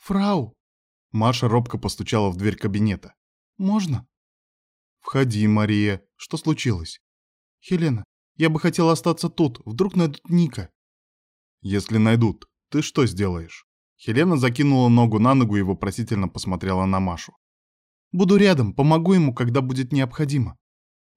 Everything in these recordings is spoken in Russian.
«Фрау!» Маша робко постучала в дверь кабинета. «Можно?» «Входи, Мария. Что случилось?» «Хелена, я бы хотела остаться тут. Вдруг найдут Ника». «Если найдут, ты что сделаешь?» Хелена закинула ногу на ногу и вопросительно посмотрела на Машу. «Буду рядом, помогу ему, когда будет необходимо».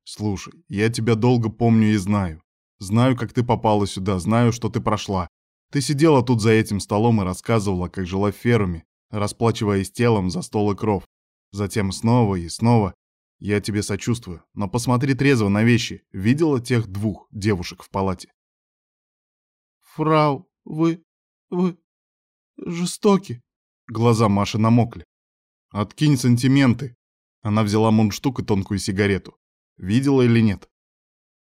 «Слушай, я тебя долго помню и знаю. Знаю, как ты попала сюда, знаю, что ты прошла. Ты сидела тут за этим столом и рассказывала, как жила в феруме, расплачиваясь телом за стол и кров. Затем снова и снова. Я тебе сочувствую, но посмотри трезво на вещи. Видела тех двух девушек в палате? Фрау, вы... вы... жестоки. Глаза Маши намокли. Откинь сантименты. Она взяла мундштук и тонкую сигарету. Видела или нет?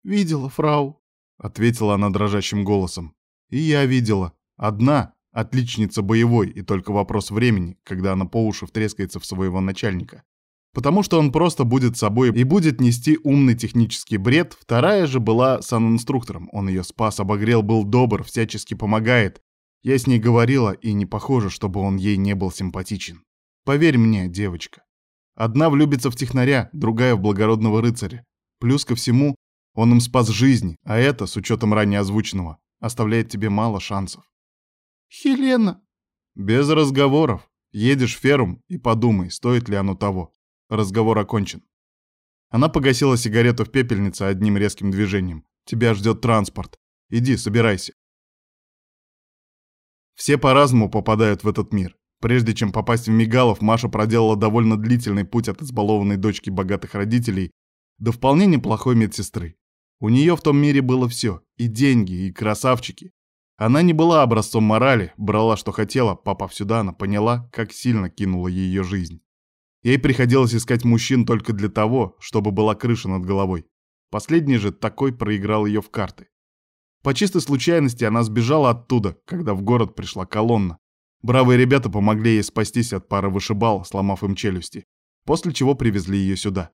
Видела, фрау. Ответила она дрожащим голосом. И я видела. Одна, Отличница боевой, и только вопрос времени, когда она по уши втрескается в своего начальника. Потому что он просто будет собой и будет нести умный технический бред. Вторая же была санинструктором. Он ее спас, обогрел, был добр, всячески помогает. Я с ней говорила, и не похоже, чтобы он ей не был симпатичен. Поверь мне, девочка. Одна влюбится в технаря, другая в благородного рыцаря. Плюс ко всему, он им спас жизнь, а это, с учетом ранее озвученного, оставляет тебе мало шансов. Хелена!» «Без разговоров. Едешь в ферум и подумай, стоит ли оно того. Разговор окончен». Она погасила сигарету в пепельнице одним резким движением. «Тебя ждет транспорт. Иди, собирайся». Все по-разному попадают в этот мир. Прежде чем попасть в Мигалов, Маша проделала довольно длительный путь от избалованной дочки богатых родителей до вполне неплохой медсестры. У нее в том мире было все – и деньги, и красавчики, она не была образцом морали, брала, что хотела, попав сюда, она поняла, как сильно кинула ее жизнь. Ей приходилось искать мужчин только для того, чтобы была крыша над головой. Последний же такой проиграл ее в карты. По чистой случайности она сбежала оттуда, когда в город пришла колонна. Бравые ребята помогли ей спастись от пары вышибал, сломав им челюсти, после чего привезли ее сюда.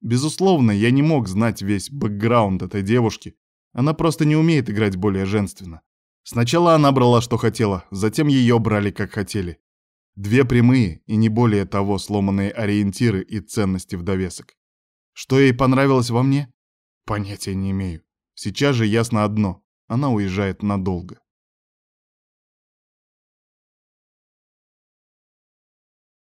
Безусловно, я не мог знать весь бэкграунд этой девушки, она просто не умеет играть более женственно. Сначала она брала, что хотела, затем ее брали, как хотели. Две прямые и не более того сломанные ориентиры и ценности в довесок. Что ей понравилось во мне? Понятия не имею. Сейчас же ясно одно. Она уезжает надолго.